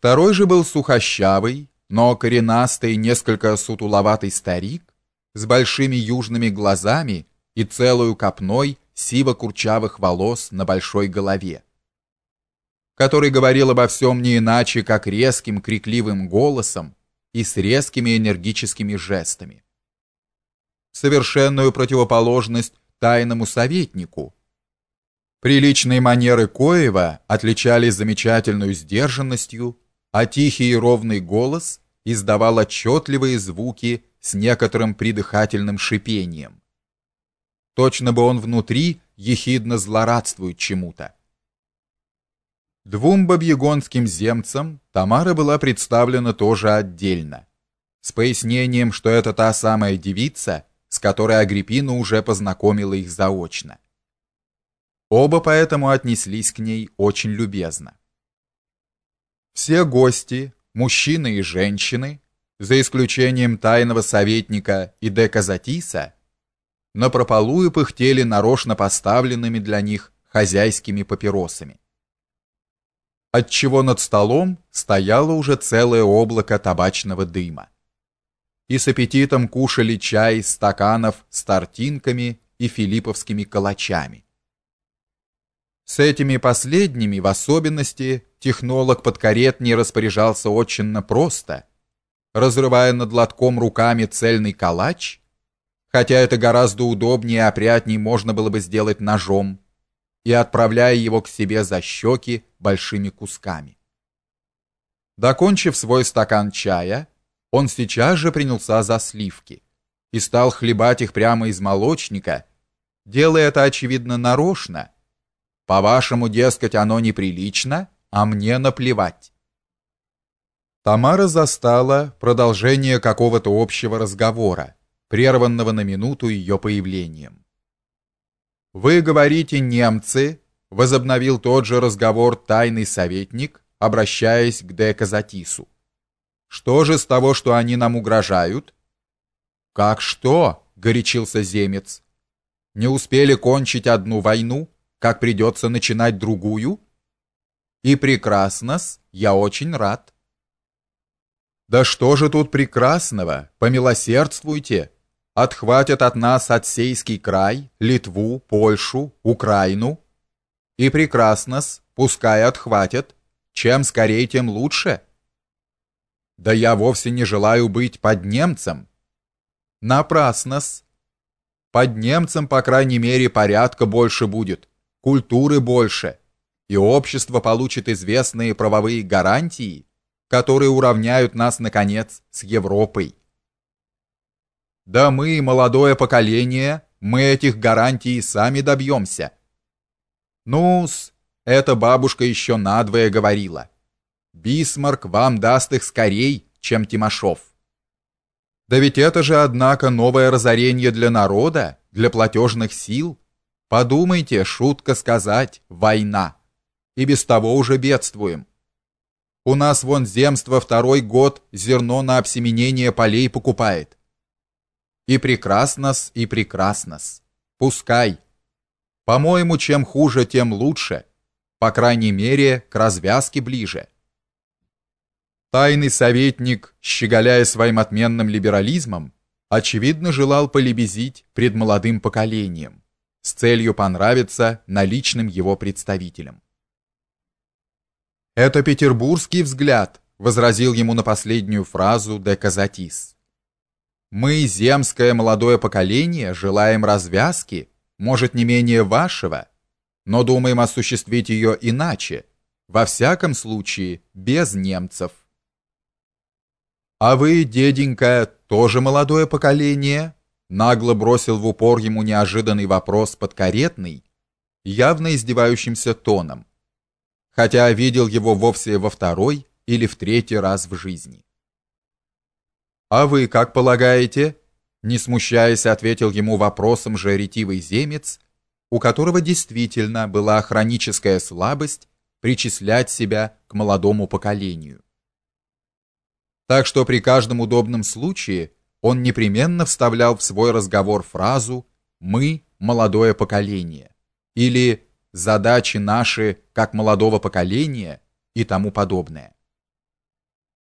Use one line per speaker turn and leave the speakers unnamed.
Второй же был сухощавый, но коренастый, несколько сутуловатый старик с большими южными глазами и целую копной сиво-курчавых волос на большой голове, который говорил обо всем не иначе, как резким крикливым голосом и с резкими энергическими жестами. Совершенную противоположность тайному советнику. Приличные манеры Коева отличались замечательной сдержанностью, а тихий и ровный голос издавал отчетливые звуки с некоторым придыхательным шипением. Точно бы он внутри ехидно злорадствует чему-то. Двум бабьегонским земцам Тамара была представлена тоже отдельно, с пояснением, что это та самая девица, с которой Агриппина уже познакомила их заочно. Оба поэтому отнеслись к ней очень любезно. Все гости, мужчины и женщины, за исключением тайного советника и Деказатиса, напропалую пыхтели нарочно поставленными для них хозяйскими папиросами. Отчего над столом стояло уже целое облако табачного дыма. И с аппетитом кушали чай из стаканов с тортинками и филипповскими калачами. С этими последними в особенности технолог под не распоряжался очень просто, разрывая над лотком руками цельный калач, хотя это гораздо удобнее и опрятнее можно было бы сделать ножом, и отправляя его к себе за щеки большими кусками. Докончив свой стакан чая, он сейчас же принялся за сливки и стал хлебать их прямо из молочника, делая это очевидно нарочно, по-вашему, дескать, оно неприлично, а мне наплевать. Тамара застала продолжение какого-то общего разговора, прерванного на минуту ее появлением. Вы говорите, немцы, возобновил тот же разговор тайный советник, обращаясь к Деказатису. Что же с того, что они нам угрожают? Как что? горячился земец. Не успели кончить одну войну, как придется начинать другую? И прекрасно-с, я очень рад. Да что же тут прекрасного? Помилосердствуйте. Отхватят от нас Отсейский край, Литву, Польшу, Украину. И прекрасно-с, пускай отхватят. Чем скорее, тем лучше. Да я вовсе не желаю быть под немцем. Напрасно-с. Под немцем, по крайней мере, порядка больше будет культуры больше, и общество получит известные правовые гарантии, которые уравняют нас наконец с Европой. Да мы, молодое поколение, мы этих гарантий сами добьемся. Ну-с, эта бабушка еще надвое говорила. Бисмарк вам даст их скорей, чем Тимошов. Да ведь это же, однако, новое разорение для народа, для платежных сил. Подумайте, шутка сказать, война. И без того уже бедствуем. У нас вон земство второй год зерно на обсеменение полей покупает. И прекрасно-с, и прекрасно-с. Пускай. По-моему, чем хуже, тем лучше. По крайней мере, к развязке ближе. Тайный советник, щеголяя своим отменным либерализмом, очевидно желал полебезить пред молодым поколением с целью понравиться наличным его представителям. Это петербургский взгляд, возразил ему на последнюю фразу де Казатис. Мы, земское молодое поколение, желаем развязки, может, не менее вашего, но думаем осуществить ее иначе, во всяком случае, без немцев. А вы, деденька, тоже молодое поколение? Нагло бросил в упор ему неожиданный вопрос подкаретный, явно издевающимся тоном, хотя видел его вовсе во второй или в третий раз в жизни. А вы как полагаете? Не смущаясь, ответил ему вопросом же ретивый земец, у которого действительно была хроническая слабость причислять себя к молодому поколению. Так что при каждом удобном случае он непременно вставлял в свой разговор фразу «Мы – молодое поколение» или «Задачи наши как молодого поколения» и тому подобное.